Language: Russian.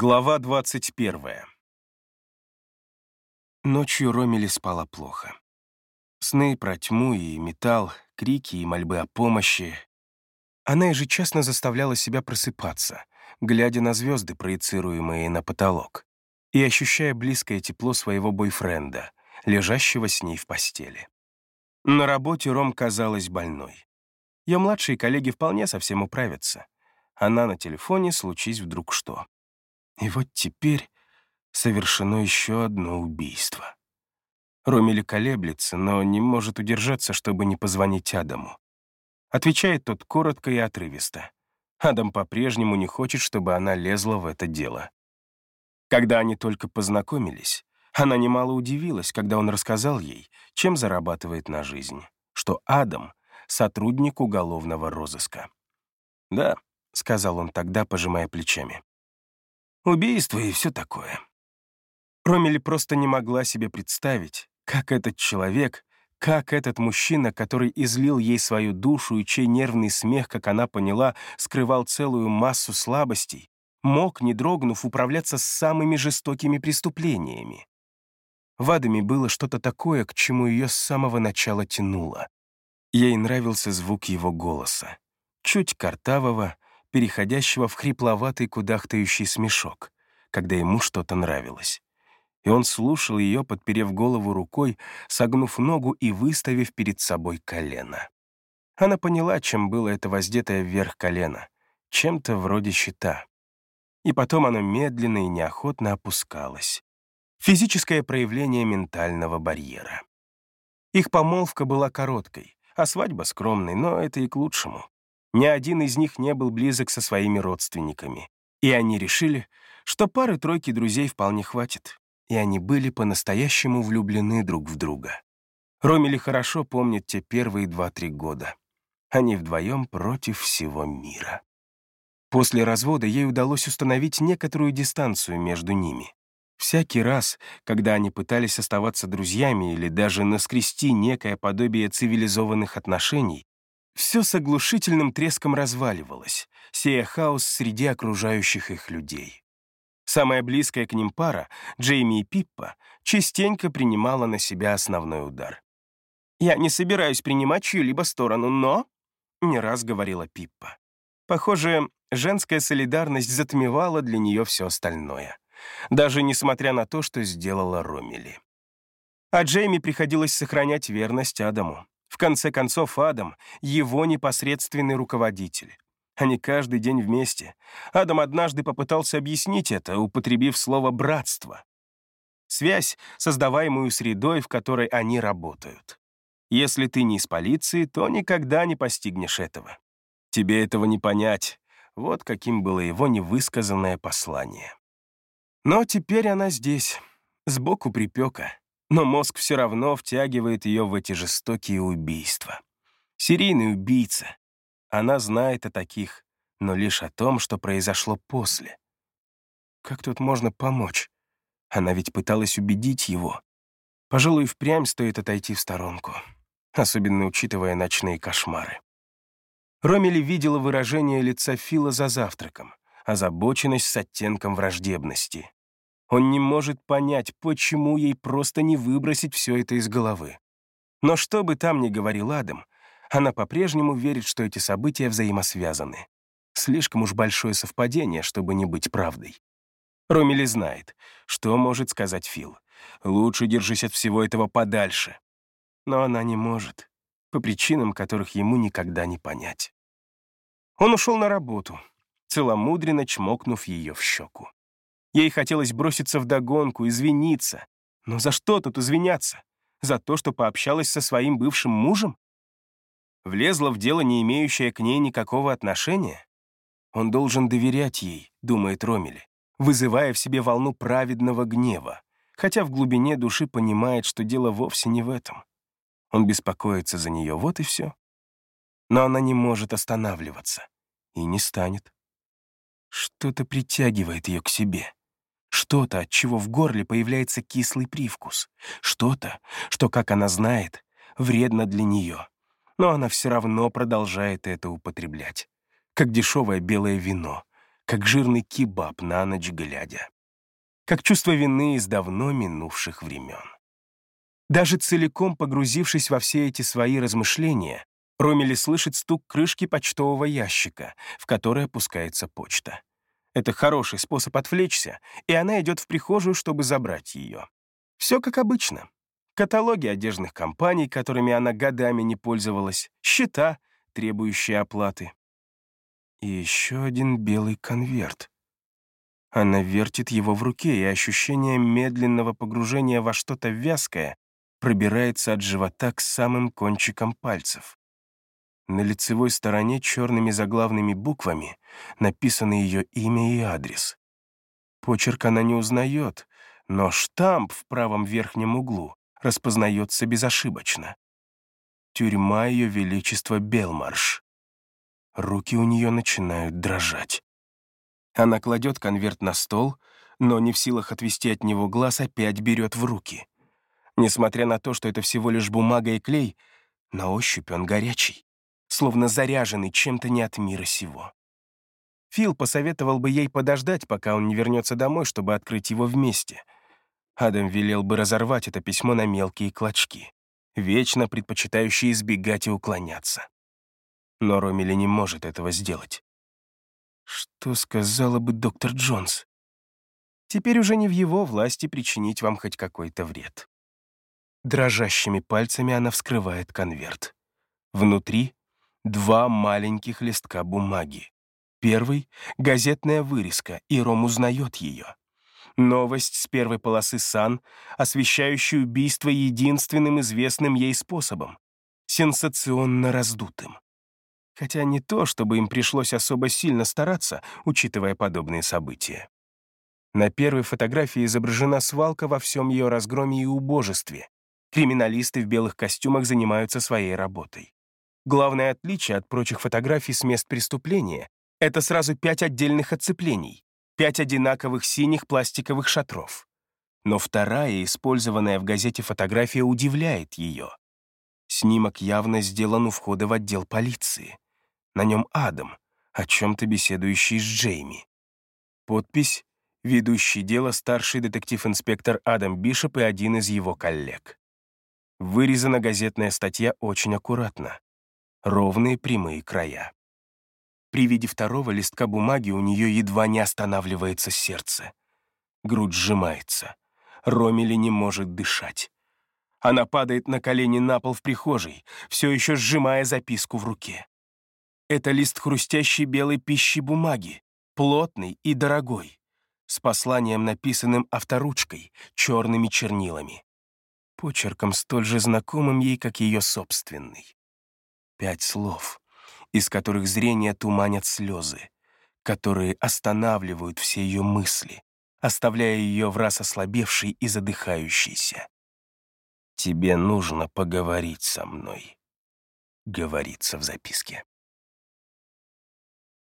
Глава 21. Ночью Ромили спала плохо. Сны про тьму и металл, крики и мольбы о помощи. Она ежечасно заставляла себя просыпаться, глядя на звезды, проецируемые на потолок, и ощущая близкое тепло своего бойфренда, лежащего с ней в постели. На работе Ром казалась больной. Ее младшие коллеги вполне совсем управятся. Она на телефоне, случись вдруг что. И вот теперь совершено еще одно убийство. Ромили колеблется, но не может удержаться, чтобы не позвонить Адаму. Отвечает тот коротко и отрывисто. Адам по-прежнему не хочет, чтобы она лезла в это дело. Когда они только познакомились, она немало удивилась, когда он рассказал ей, чем зарабатывает на жизнь, что Адам — сотрудник уголовного розыска. «Да», — сказал он тогда, пожимая плечами убийство и все такое. Ромели просто не могла себе представить, как этот человек, как этот мужчина, который излил ей свою душу и чей нервный смех, как она поняла, скрывал целую массу слабостей, мог, не дрогнув, управляться с самыми жестокими преступлениями. В Адаме было что-то такое, к чему ее с самого начала тянуло. Ей нравился звук его голоса, чуть картавого, переходящего в хрипловатый кудахтающий смешок, когда ему что-то нравилось. И он слушал ее, подперев голову рукой, согнув ногу и выставив перед собой колено. Она поняла, чем было это воздетое вверх колено, чем-то вроде щита. И потом оно медленно и неохотно опускалось. Физическое проявление ментального барьера. Их помолвка была короткой, а свадьба скромной, но это и к лучшему. Ни один из них не был близок со своими родственниками. И они решили, что пары-тройки друзей вполне хватит. И они были по-настоящему влюблены друг в друга. Ромили хорошо помнит те первые два-три года. Они вдвоем против всего мира. После развода ей удалось установить некоторую дистанцию между ними. Всякий раз, когда они пытались оставаться друзьями или даже наскрести некое подобие цивилизованных отношений, все с оглушительным треском разваливалось, сея хаос среди окружающих их людей. Самая близкая к ним пара, Джейми и Пиппа, частенько принимала на себя основной удар. «Я не собираюсь принимать чью-либо сторону, но...» — не раз говорила Пиппа. Похоже, женская солидарность затмевала для нее все остальное, даже несмотря на то, что сделала Ромили. А Джейми приходилось сохранять верность Адаму. В конце концов, Адам — его непосредственный руководитель. Они каждый день вместе. Адам однажды попытался объяснить это, употребив слово «братство». Связь, создаваемую средой, в которой они работают. Если ты не из полиции, то никогда не постигнешь этого. Тебе этого не понять. Вот каким было его невысказанное послание. Но теперь она здесь, сбоку припека но мозг все равно втягивает ее в эти жестокие убийства. Серийный убийца. Она знает о таких, но лишь о том, что произошло после. Как тут можно помочь? Она ведь пыталась убедить его. Пожалуй, впрямь стоит отойти в сторонку, особенно учитывая ночные кошмары. Ромили видела выражение лица Фила за завтраком, озабоченность с оттенком враждебности. Он не может понять, почему ей просто не выбросить все это из головы. Но что бы там ни говорил Адам, она по-прежнему верит, что эти события взаимосвязаны. Слишком уж большое совпадение, чтобы не быть правдой. Ромили знает, что может сказать Фил. Лучше держись от всего этого подальше. Но она не может, по причинам, которых ему никогда не понять. Он ушел на работу, целомудренно чмокнув ее в щеку. Ей хотелось броситься в догонку, извиниться. Но за что тут извиняться? За то, что пообщалась со своим бывшим мужем? Влезла в дело, не имеющее к ней никакого отношения? Он должен доверять ей, думает Ромели, вызывая в себе волну праведного гнева, хотя в глубине души понимает, что дело вовсе не в этом. Он беспокоится за нее, вот и все. Но она не может останавливаться. И не станет. Что-то притягивает ее к себе. Что-то, от чего в горле появляется кислый привкус. Что-то, что, как она знает, вредно для нее. Но она все равно продолжает это употреблять. Как дешевое белое вино, как жирный кебаб на ночь глядя, как чувство вины из давно минувших времен. Даже целиком погрузившись во все эти свои размышления, Ромели слышит стук крышки почтового ящика, в который опускается почта. Это хороший способ отвлечься, и она идет в прихожую, чтобы забрать ее. Все как обычно. Каталоги одежных компаний, которыми она годами не пользовалась, счета, требующие оплаты. И еще один белый конверт. Она вертит его в руке, и ощущение медленного погружения во что-то вязкое пробирается от живота к самым кончикам пальцев. На лицевой стороне черными заглавными буквами написаны ее имя и адрес. Почерк она не узнает, но штамп в правом верхнем углу распознается безошибочно. Тюрьма Ее Величества Белмарш. Руки у нее начинают дрожать. Она кладет конверт на стол, но не в силах отвести от него глаз, опять берет в руки. Несмотря на то, что это всего лишь бумага и клей, на ощупь он горячий, словно заряженный чем-то не от мира сего. Фил посоветовал бы ей подождать, пока он не вернется домой, чтобы открыть его вместе. Адам велел бы разорвать это письмо на мелкие клочки, вечно предпочитающий избегать и уклоняться. Но Ромили не может этого сделать. Что сказала бы доктор Джонс? Теперь уже не в его власти причинить вам хоть какой-то вред. Дрожащими пальцами она вскрывает конверт. Внутри два маленьких листка бумаги. Первый — газетная вырезка, и Ром узнает ее. Новость с первой полосы «Сан», освещающая убийство единственным известным ей способом — сенсационно раздутым. Хотя не то, чтобы им пришлось особо сильно стараться, учитывая подобные события. На первой фотографии изображена свалка во всем ее разгроме и убожестве, Криминалисты в белых костюмах занимаются своей работой. Главное отличие от прочих фотографий с мест преступления — это сразу пять отдельных отцеплений, пять одинаковых синих пластиковых шатров. Но вторая, использованная в газете фотография, удивляет ее. Снимок явно сделан у входа в отдел полиции. На нем Адам, о чем-то беседующий с Джейми. Подпись «Ведущий дело старший детектив-инспектор Адам Бишоп и один из его коллег». Вырезана газетная статья очень аккуратно. Ровные прямые края. При виде второго листка бумаги у нее едва не останавливается сердце. Грудь сжимается. Ромили не может дышать. Она падает на колени на пол в прихожей, все еще сжимая записку в руке. Это лист хрустящей белой пищи бумаги, плотный и дорогой, с посланием, написанным авторучкой, черными чернилами почерком столь же знакомым ей, как ее собственный. Пять слов, из которых зрение туманят слезы, которые останавливают все ее мысли, оставляя ее в раз ослабевшей и задыхающейся. «Тебе нужно поговорить со мной», — говорится в записке.